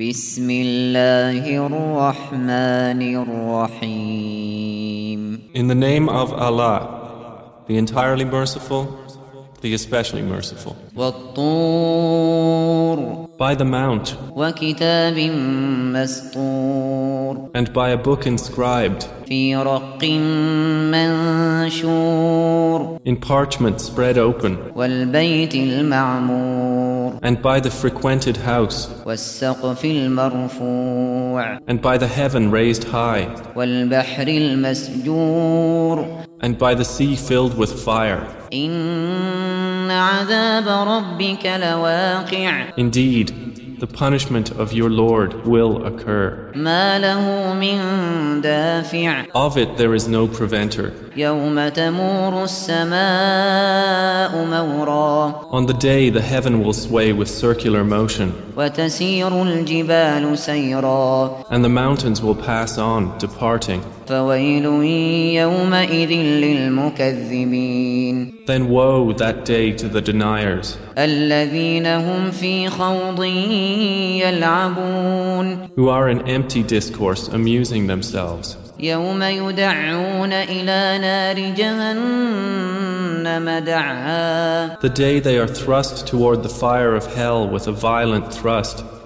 بسم الله الرحمن الرحيم In the name of Allah, the entirely merciful, the especially merciful. والطور By the mount, وكتاب مسطور and by a book inscribed, في رق منشور in parchment spread open, والبيت المعمور and by the frequented house, and by the heaven raised high, and by the sea filled with fire. Indeed, the punishment of your Lord will occur. Of it there is no preventer. يوم تمور السماء مورا On the day the heaven will sway with circular motion, وتسير الجبال سيرا and the mountains will pass on, departing. فويل يومئذ للمكذبين Then woe that day to the deniers, الذين هم في خوض يلعبون who are in empty discourse amusing themselves. يوم يدعون إلى نار جهنم دعا The day they are thrust toward the fire of hell with a violent thrust,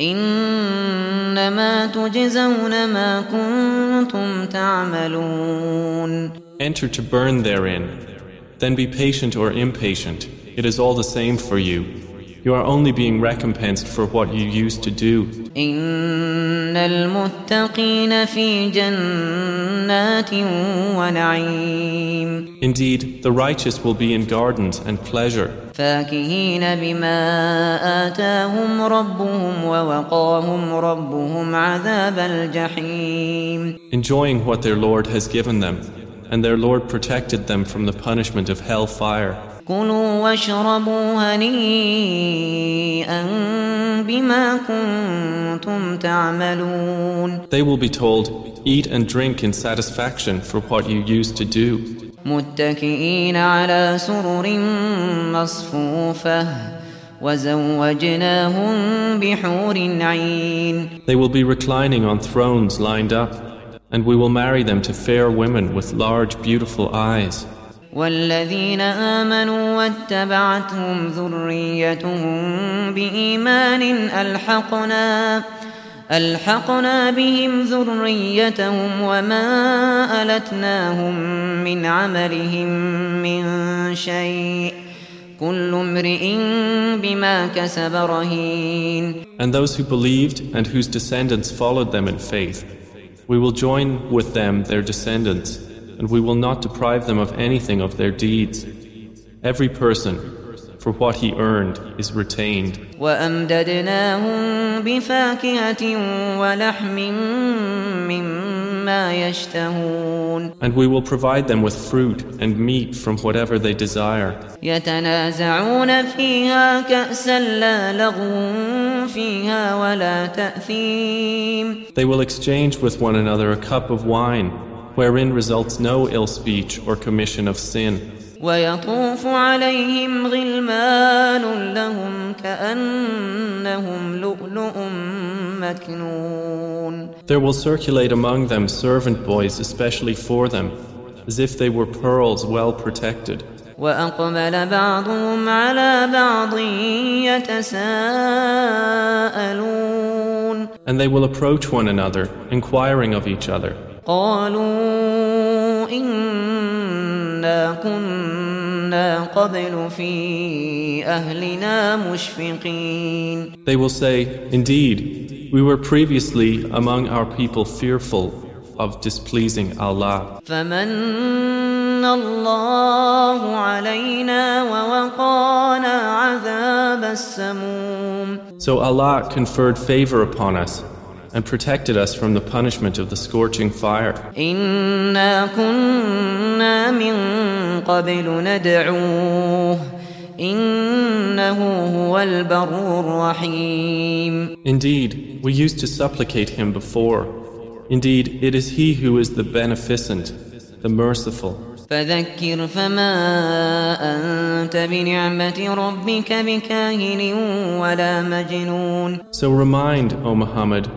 إنما تجزون ما كنتم تعملون Enter to burn therein. Then be patient or impatient. It is all the same for you. You are only being recompensed for what you used to do. إن المتقين في جنات ونعيم Indeed, the righteous will be in gardens and pleasure, فاكهين بما آتاهم ربهم ووقاهم ربهم عذاب الجحيم enjoying what their Lord has given them, and their Lord protected them from the punishment of hell fire. كلوا واشربوا هنيئا بما كنتم تعملون They will be told, Eat and drink in satisfaction for what you used to do. متكئين على سرر مصفوفة وزوجناهم بحور عين They will be reclining on thrones lined up, and we will marry them to fair women with large, beautiful eyes. والذين آمنوا واتبعتهم ذريتهم بإيمان ألحقنا ألحقنا بهم ذريتهم وما ألتناهم من عملهم من شيء كل امرئ بما كسب رهين And those who believed and whose descendants followed them in faith, we will join with them their descendants, and we will not deprive them of anything of their deeds. Every person, for what he earned, is retained. And we will provide them with fruit and meat from whatever they desire. They will exchange with one another a cup of wine wherein results no ill speech or commission of sin. ويطوف عليهم غلمان لهم كأنهم لؤلؤ مكنون There will circulate among them servant boys especially for them, as if they were pearls well protected. وأقبل بعضهم على بعض يتساءلون And they will approach one another, inquiring of each other. قالوا إنا كنا قبل في أهلنا مشفقين They will say, Indeed, we were previously among our people fearful of displeasing Allah. فمن الله علينا ووقانا عذاب السموم So Allah conferred favor upon us, and protected us from the punishment of the scorching fire. إنا كنا من قبل ندعوه إنه هو البر الرحيم Indeed, we used to supplicate him before. Indeed, it is he who is the beneficent, the merciful. فذكر فما أنت بنعمة ربك بكاهن ولا مجنون So remind, O Muhammad,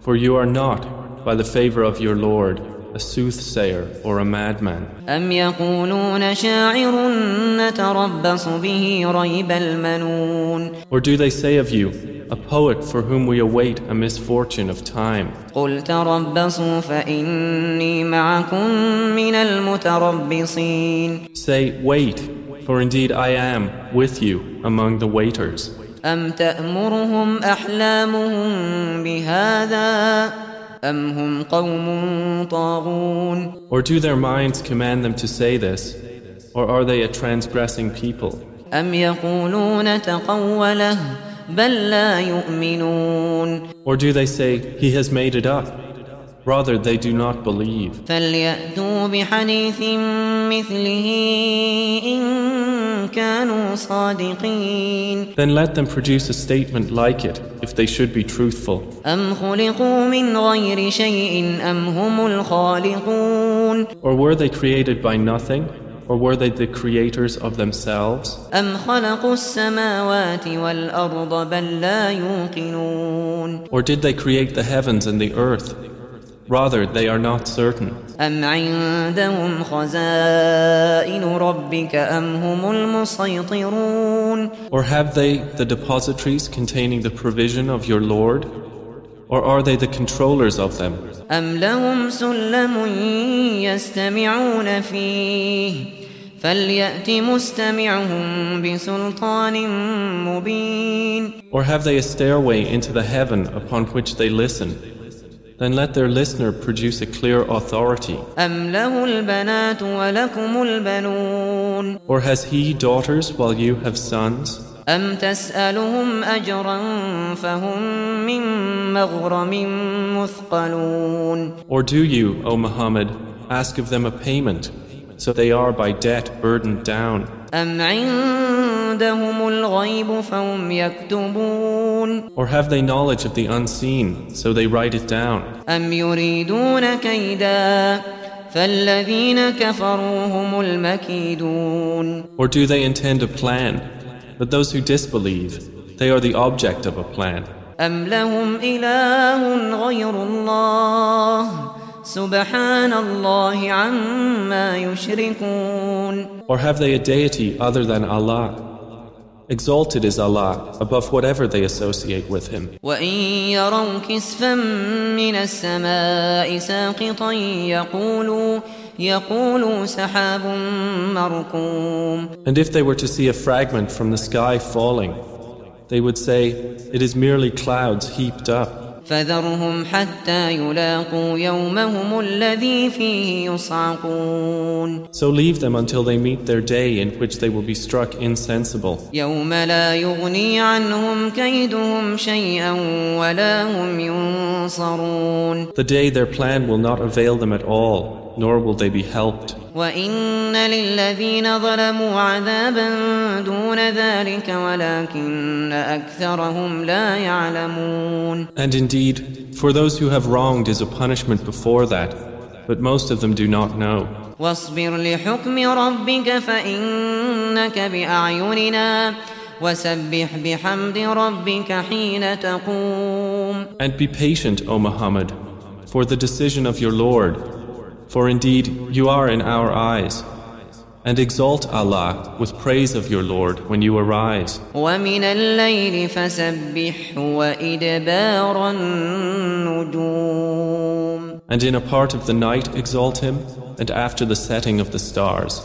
for you are not, by the favor of your Lord, a soothsayer or a madman. أم يقولون شاعر نتربص به ريب المنون Or do they say of you, a poet for whom we await a misfortune of time? قل تربصوا فإني معكم من المتربصين Say, wait, for indeed I am with you among the waiters. أم تأمرهم أحلامهم بهذا أم هم قوم طاغون Or do their minds command them to say this? Or are they a transgressing people? أم يقولون تقوله بل لا يؤمنون Or do they say, He has made it up? Rather, they do not believe. فليأتوا بحديث مثله إن كانوا صادقين Then let them produce a statement like it, if they should be truthful. أم خلقوا من غير شيء أم هم الخالقون Or were they created by nothing? Or were they the creators of themselves? أم خلقوا السماوات والأرض بل لا يوقنون Or did they create the heavens and the earth? Rather, they are not certain. أم عندهم خزائن ربك أم هم المسيطرون Or have they the depositories containing the provision of your Lord? Or are they the controllers of them? أم لهم سلم يستمعون فيه فليأت مستمعهم بسلطان مبين Or have they a stairway into the heaven upon which they listen? Then let their listener produce a clear authority. أم له البنات ولكم البنون Or has he daughters while you have sons? أم تسألهم أجرا فهم من مغرم مثقلون Or do you, O Muhammad, ask of them a payment, so they are by debt burdened down? أم عندهم الغيب فهم يكتبون Or have they knowledge of the unseen, so they write it down? أم يريدون كيدا فالذين كفروا هم المكيدون Or do they intend a plan? But those who disbelieve, they are the object of a plan. أم لهم إله غير الله سبحان الله عما يشركون Or have they a deity other than Allah? Exalted is Allah above whatever they associate with Him. وإن يروا كسفا من السماء ساقطا يقولوا يقولوا سحاب مركوم And if they were to see a fragment from the sky falling, they would say, It is merely clouds heaped up. فذرهم حتى يلاقوا يومهم الذي فيه يصعقون So leave them until they meet their day in which they will be struck insensible. يوم لا يغني عنهم كيدهم شيئا ولا هم ينصرون The day their plan will not avail them at all, nor will they be helped. وإن للذين ظلموا عذابا دون ذلك ولكن أكثرهم لا يعلمون And indeed, for those who have wronged is a punishment before that, but most of them do not know. واصبر لحكم ربك فإنك بأعيننا وسبح بحمد ربك حين تقوم And be patient, O Muhammad, for the decision of your Lord, for indeed, you are in our eyes. And exalt Allah with praise of your Lord when you arise. And in a part of the night exalt Him, and after the setting of the stars.